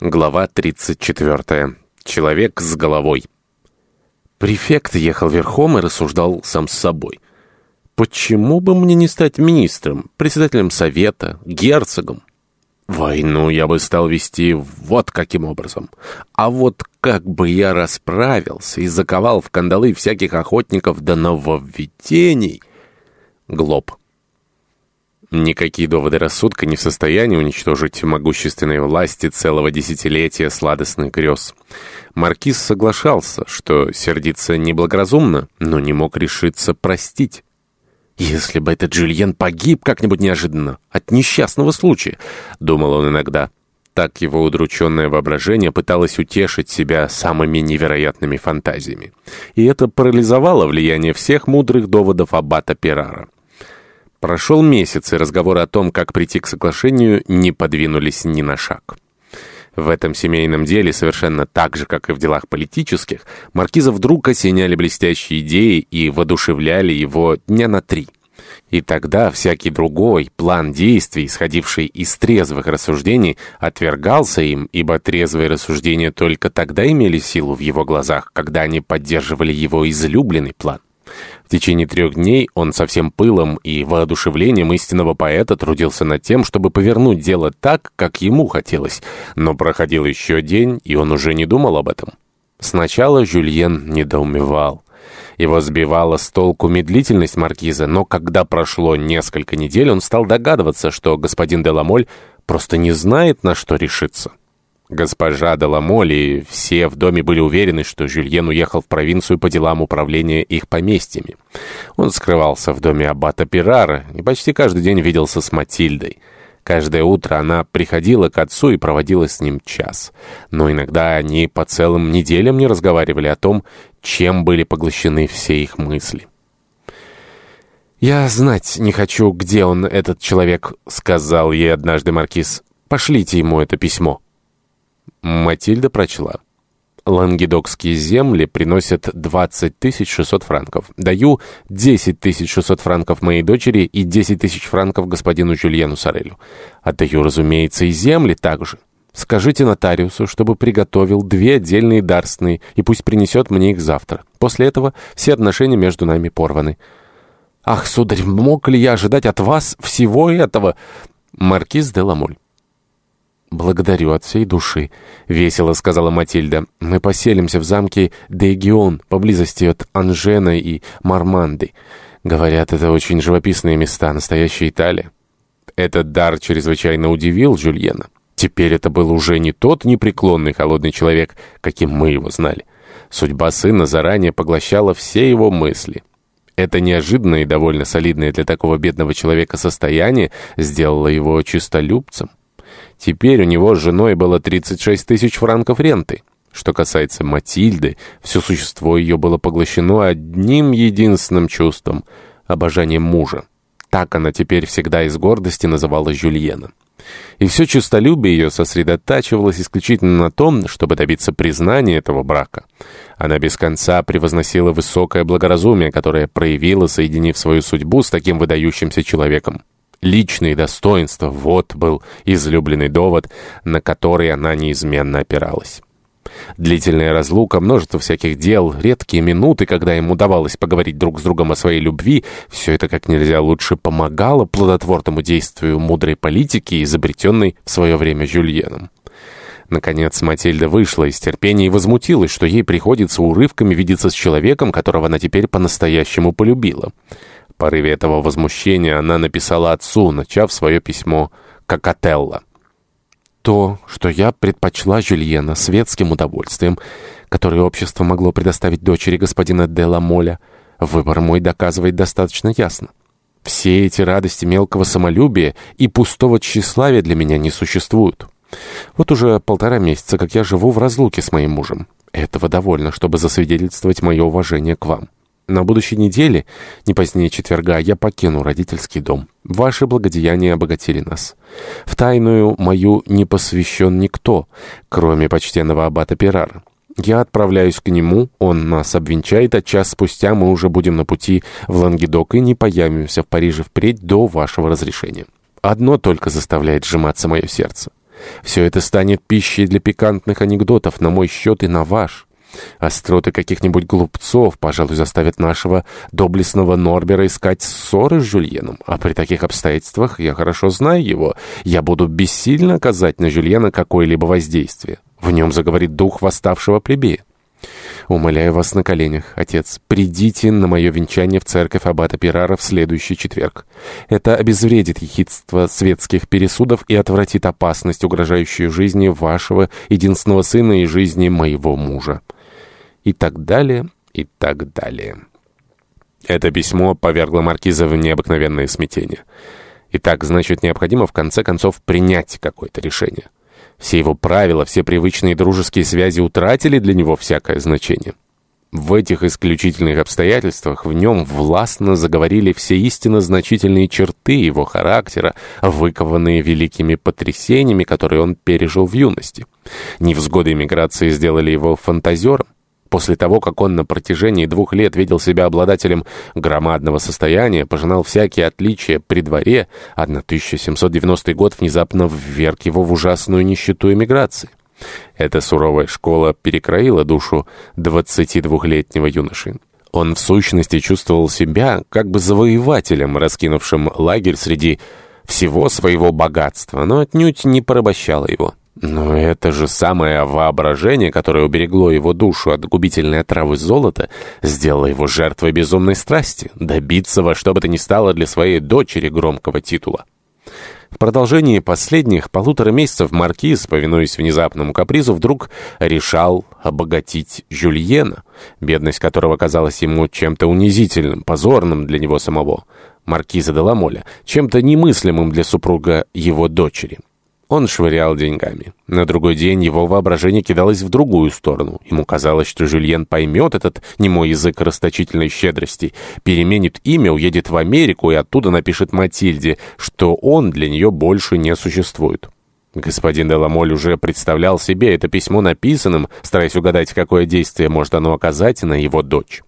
Глава 34. Человек с головой. Префект ехал верхом и рассуждал сам с собой. «Почему бы мне не стать министром, председателем совета, герцогом? Войну я бы стал вести вот каким образом. А вот как бы я расправился и заковал в кандалы всяких охотников до нововведений...» Глоб. Никакие доводы рассудка не в состоянии уничтожить могущественной власти целого десятилетия сладостных грез. Маркиз соглашался, что сердиться неблагоразумно, но не мог решиться простить. «Если бы этот Джульен погиб как-нибудь неожиданно, от несчастного случая», — думал он иногда. Так его удрученное воображение пыталось утешить себя самыми невероятными фантазиями. И это парализовало влияние всех мудрых доводов аббата Перара. Прошел месяц, и разговоры о том, как прийти к соглашению, не подвинулись ни на шаг. В этом семейном деле, совершенно так же, как и в делах политических, маркиза вдруг осеняли блестящие идеи и воодушевляли его дня на три. И тогда всякий другой план действий, исходивший из трезвых рассуждений, отвергался им, ибо трезвые рассуждения только тогда имели силу в его глазах, когда они поддерживали его излюбленный план. В течение трех дней он со всем пылом и воодушевлением истинного поэта трудился над тем, чтобы повернуть дело так, как ему хотелось. Но проходил еще день, и он уже не думал об этом. Сначала Жюльен недоумевал. Его сбивала с толку медлительность маркиза, но когда прошло несколько недель, он стал догадываться, что господин Деламоль просто не знает, на что решиться. Госпожа Деламоль и все в доме были уверены, что Жюльен уехал в провинцию по делам управления их поместьями. Он скрывался в доме аббата Пирара и почти каждый день виделся с Матильдой. Каждое утро она приходила к отцу и проводила с ним час. Но иногда они по целым неделям не разговаривали о том, чем были поглощены все их мысли. «Я знать не хочу, где он, этот человек», — сказал ей однажды маркиз. «Пошлите ему это письмо». Матильда прочла. Лангедокские земли приносят 20 600 франков. Даю 10 600 франков моей дочери и 10 тысяч франков господину Жюльену Сорелю. Отдаю, разумеется, и земли также. Скажите нотариусу, чтобы приготовил две отдельные дарственные, и пусть принесет мне их завтра. После этого все отношения между нами порваны. Ах, сударь, мог ли я ожидать от вас всего этого? Маркиз де Ламоль. «Благодарю от всей души», — весело сказала Матильда. «Мы поселимся в замке Дегион, поблизости от Анжена и Марманды. Говорят, это очень живописные места, настоящая Италия». Этот дар чрезвычайно удивил Жюльена. Теперь это был уже не тот непреклонный холодный человек, каким мы его знали. Судьба сына заранее поглощала все его мысли. Это неожиданное и довольно солидное для такого бедного человека состояние сделало его чистолюбцем. Теперь у него с женой было 36 тысяч франков ренты. Что касается Матильды, все существо ее было поглощено одним единственным чувством — обожанием мужа. Так она теперь всегда из гордости называла Жюльена. И все честолюбие ее сосредотачивалось исключительно на том, чтобы добиться признания этого брака. Она без конца превозносила высокое благоразумие, которое проявила, соединив свою судьбу с таким выдающимся человеком. Личные достоинства — вот был излюбленный довод, на который она неизменно опиралась. Длительная разлука, множество всяких дел, редкие минуты, когда им удавалось поговорить друг с другом о своей любви, все это как нельзя лучше помогало плодотворному действию мудрой политики, изобретенной в свое время Жюльеном. Наконец Матильда вышла из терпения и возмутилась, что ей приходится урывками видеться с человеком, которого она теперь по-настоящему полюбила порыве этого возмущения она написала отцу, начав свое письмо «Кокотелло». То, что я предпочла Жюльена светским удовольствием, которое общество могло предоставить дочери господина Делла Моля, выбор мой доказывает достаточно ясно. Все эти радости мелкого самолюбия и пустого тщеславия для меня не существуют. Вот уже полтора месяца, как я живу в разлуке с моим мужем. Этого довольно, чтобы засвидетельствовать мое уважение к вам. На будущей неделе, не позднее четверга, я покину родительский дом. Ваши благодеяния обогатили нас. В тайную мою не посвящен никто, кроме почтенного аббата Перара. Я отправляюсь к нему, он нас обвенчает, а час спустя мы уже будем на пути в Лангедок и не появимся в Париже впредь до вашего разрешения. Одно только заставляет сжиматься мое сердце. Все это станет пищей для пикантных анекдотов на мой счет и на ваш. Остроты каких-нибудь глупцов, пожалуй, заставят нашего доблестного Норбера искать ссоры с Жюльеном. А при таких обстоятельствах, я хорошо знаю его, я буду бессильно оказать на Жюльена какое-либо воздействие. В нем заговорит дух восставшего плебея. Умоляю вас на коленях, отец, придите на мое венчание в церковь аббата Пирара в следующий четверг. Это обезвредит ехидство светских пересудов и отвратит опасность, угрожающую жизни вашего единственного сына и жизни моего мужа и так далее, и так далее. Это письмо повергло маркиза в необыкновенное смятение. Итак, значит, необходимо в конце концов принять какое-то решение. Все его правила, все привычные дружеские связи утратили для него всякое значение. В этих исключительных обстоятельствах в нем властно заговорили все истинно значительные черты его характера, выкованные великими потрясениями, которые он пережил в юности. Невзгоды эмиграции сделали его фантазером. После того, как он на протяжении двух лет видел себя обладателем громадного состояния, пожинал всякие отличия при дворе, 1790 год внезапно вверг его в ужасную нищету эмиграции. Эта суровая школа перекроила душу 22-летнего юноши. Он в сущности чувствовал себя как бы завоевателем, раскинувшим лагерь среди всего своего богатства, но отнюдь не порабощало его. Но это же самое воображение, которое уберегло его душу от губительной отравы золота, сделало его жертвой безумной страсти, добиться во что бы то ни стало для своей дочери громкого титула. В продолжении последних полутора месяцев маркиз, повинуясь внезапному капризу, вдруг решал обогатить Жюльена, бедность которого казалась ему чем-то унизительным, позорным для него самого, маркиза де Ламоля, чем-то немыслимым для супруга его дочери. Он швырял деньгами. На другой день его воображение кидалось в другую сторону. Ему казалось, что Жюльен поймет этот немой язык расточительной щедрости, переменит имя, уедет в Америку и оттуда напишет Матильде, что он для нее больше не существует. Господин Деламоль уже представлял себе это письмо написанным, стараясь угадать, какое действие может оно оказать на его дочь.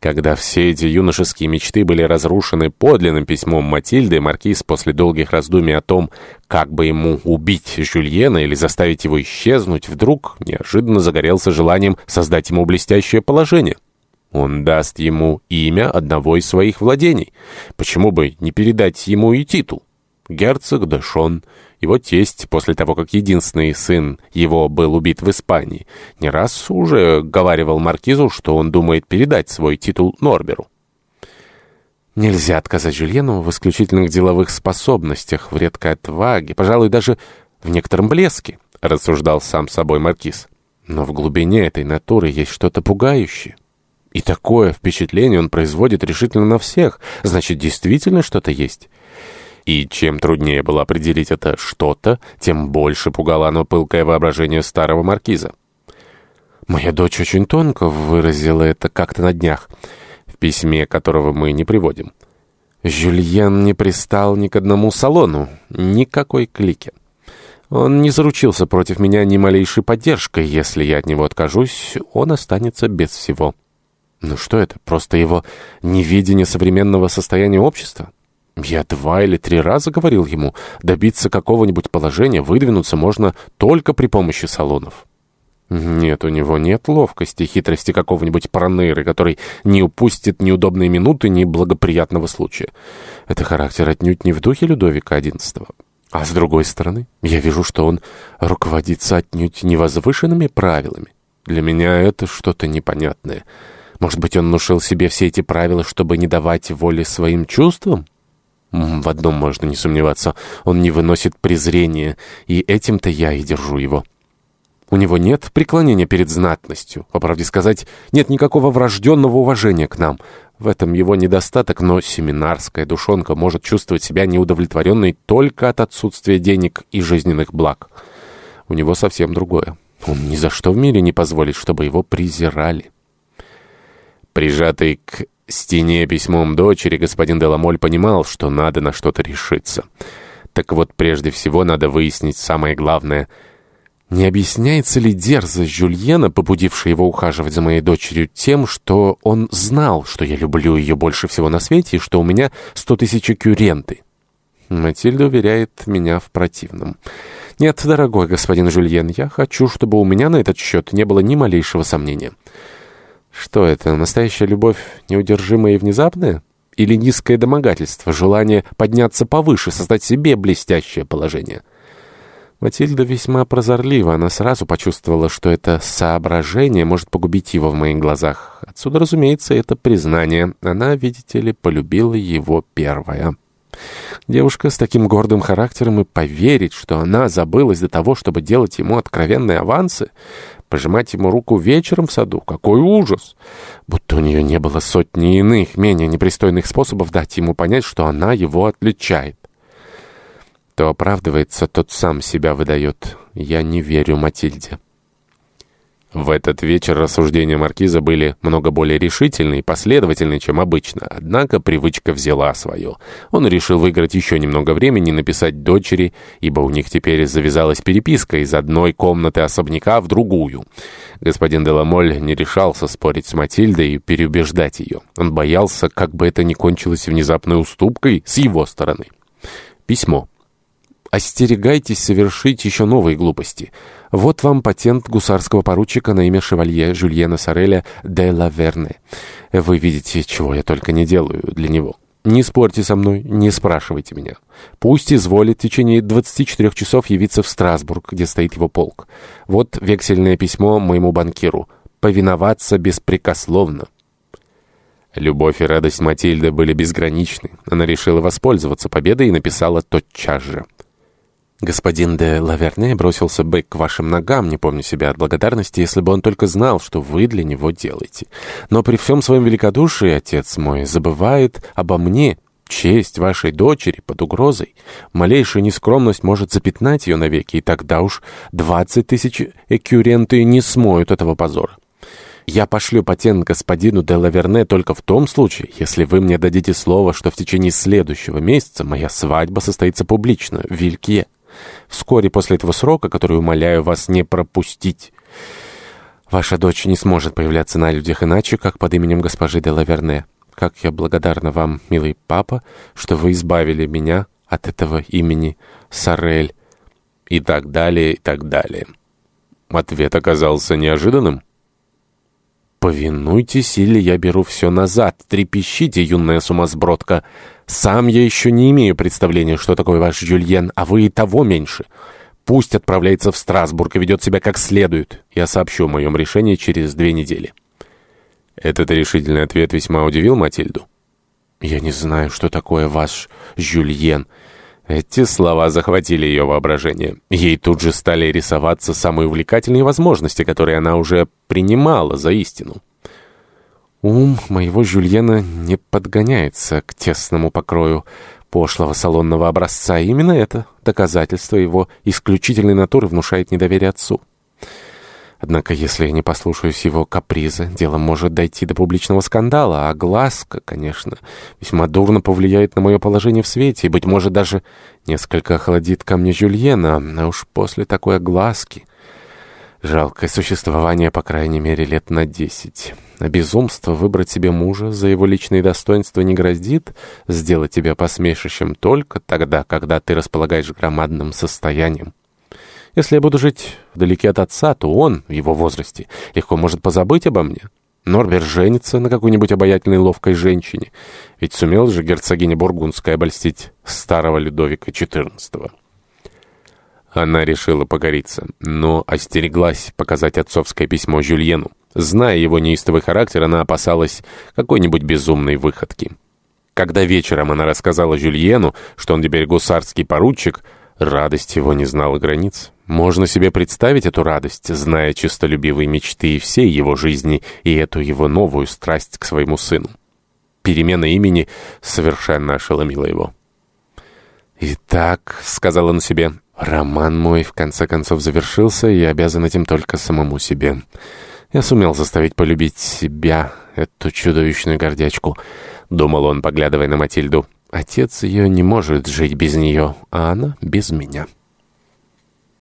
Когда все эти юношеские мечты были разрушены подлинным письмом Матильды, маркиз после долгих раздумий о том, как бы ему убить Жюльена или заставить его исчезнуть, вдруг неожиданно загорелся желанием создать ему блестящее положение. Он даст ему имя одного из своих владений. Почему бы не передать ему и титул? Герцог Дэшон — его тесть, после того, как единственный сын его был убит в Испании, не раз уже говаривал маркизу, что он думает передать свой титул Норберу. Нельзя отказать Жюльену в исключительных деловых способностях, в редкой отваге, пожалуй, даже в некотором блеске, рассуждал сам собой маркиз. Но в глубине этой натуры есть что-то пугающее. И такое впечатление он производит решительно на всех. Значит, действительно что-то есть. И чем труднее было определить это «что-то», тем больше пугало оно пылкое воображение старого маркиза. «Моя дочь очень тонко выразила это как-то на днях, в письме которого мы не приводим. Жюльен не пристал ни к одному салону, никакой клике. Он не заручился против меня ни малейшей поддержкой. Если я от него откажусь, он останется без всего». Ну что это, просто его невидение современного состояния общества? Я два или три раза говорил ему, добиться какого-нибудь положения, выдвинуться можно только при помощи салонов. Нет, у него нет ловкости, хитрости какого-нибудь паранейры, который не упустит ни удобной минуты, ни благоприятного случая. Это характер отнюдь не в духе Людовика XI. А с другой стороны, я вижу, что он руководится отнюдь невозвышенными правилами. Для меня это что-то непонятное. Может быть, он внушил себе все эти правила, чтобы не давать воли своим чувствам? В одном можно не сомневаться, он не выносит презрения, и этим-то я и держу его. У него нет преклонения перед знатностью. По правде сказать, нет никакого врожденного уважения к нам. В этом его недостаток, но семинарская душонка может чувствовать себя неудовлетворенной только от отсутствия денег и жизненных благ. У него совсем другое. Он ни за что в мире не позволит, чтобы его презирали. Прижатый к стене письмом дочери господин Деламоль понимал, что надо на что-то решиться. Так вот, прежде всего, надо выяснить самое главное. Не объясняется ли дерзость Жюльена, побудившая его ухаживать за моей дочерью, тем, что он знал, что я люблю ее больше всего на свете и что у меня сто тысяч кюренты? Матильда уверяет меня в противном. «Нет, дорогой господин Жюльен, я хочу, чтобы у меня на этот счет не было ни малейшего сомнения». «Что это, настоящая любовь неудержимая и внезапная?» Или низкое домогательство, желание подняться повыше, создать себе блестящее положение?» Матильда весьма прозорлива. Она сразу почувствовала, что это соображение может погубить его в моих глазах. Отсюда, разумеется, это признание. Она, видите ли, полюбила его первая. Девушка с таким гордым характером и поверить, что она забылась до того, чтобы делать ему откровенные авансы, пожимать ему руку вечером в саду. Какой ужас! Будто у нее не было сотни иных, менее непристойных способов дать ему понять, что она его отличает. Кто оправдывается, тот сам себя выдает. Я не верю Матильде. В этот вечер рассуждения маркиза были много более решительны и последовательны, чем обычно. Однако привычка взяла свое. Он решил выиграть еще немного времени и написать дочери, ибо у них теперь завязалась переписка из одной комнаты особняка в другую. Господин Деламоль не решался спорить с Матильдой и переубеждать ее. Он боялся, как бы это ни кончилось внезапной уступкой с его стороны. Письмо. Остерегайтесь совершить еще новые глупости. Вот вам патент гусарского поручика на имя шевалье Жюльена Сореля де Лаверне. Вы видите, чего я только не делаю для него. Не спорьте со мной, не спрашивайте меня. Пусть изволит в течение 24 часов явиться в Страсбург, где стоит его полк. Вот вексельное письмо моему банкиру. Повиноваться беспрекословно. Любовь и радость Матильды были безграничны. Она решила воспользоваться победой и написала тотчас же. Господин де Лаверне бросился бы к вашим ногам, не помню себя от благодарности, если бы он только знал, что вы для него делаете. Но при всем своем великодушии, отец мой, забывает обо мне, честь вашей дочери под угрозой. Малейшая нескромность может запятнать ее навеки, и тогда уж двадцать тысяч экюренты не смоют этого позора. Я пошлю патент господину де Лаверне только в том случае, если вы мне дадите слово, что в течение следующего месяца моя свадьба состоится публично в Вилькье. Вскоре после этого срока, который умоляю вас не пропустить, ваша дочь не сможет появляться на людях иначе, как под именем госпожи де Лаверне. Как я благодарна вам, милый папа, что вы избавили меня от этого имени Сорель. И так далее, и так далее. Ответ оказался неожиданным. «Повинуйтесь, или я беру все назад. Трепещите, юная сумасбродка. Сам я еще не имею представления, что такое ваш Жюльен, а вы и того меньше. Пусть отправляется в Страсбург и ведет себя как следует. Я сообщу о моем решении через две недели». Этот решительный ответ весьма удивил Матильду. «Я не знаю, что такое ваш Жюльен». Эти слова захватили ее воображение. Ей тут же стали рисоваться самые увлекательные возможности, которые она уже принимала за истину. Ум моего Жюльена не подгоняется к тесному покрою пошлого салонного образца. Именно это доказательство его исключительной натуры внушает недоверие отцу. Однако, если я не послушаюсь его каприза, дело может дойти до публичного скандала, а глазка, конечно, весьма дурно повлияет на мое положение в свете и, быть может, даже несколько охладит ко мне Жюльена, а уж после такой огласки... Жалкое существование, по крайней мере, лет на десять. А безумство выбрать себе мужа за его личные достоинства не грозит сделать тебя посмешищем только тогда, когда ты располагаешь громадным состоянием. Если я буду жить вдалеке от отца, то он, в его возрасте, легко может позабыть обо мне. Норбер женится на какой-нибудь обаятельной ловкой женщине. Ведь сумел же герцогиня Бургундская обольстить старого Людовика XIV. Она решила покориться, но остереглась показать отцовское письмо Жюльену. Зная его неистовый характер, она опасалась какой-нибудь безумной выходки. Когда вечером она рассказала Жюльену, что он теперь гусарский поручик, радость его не знала границ. Можно себе представить эту радость, зная честолюбивые мечты и всей его жизни, и эту его новую страсть к своему сыну. Перемена имени совершенно ошеломила его. «Итак», — сказал он себе, — «роман мой в конце концов завершился, и обязан этим только самому себе. Я сумел заставить полюбить себя, эту чудовищную гордячку», — думал он, поглядывая на Матильду. «Отец ее не может жить без нее, а она без меня».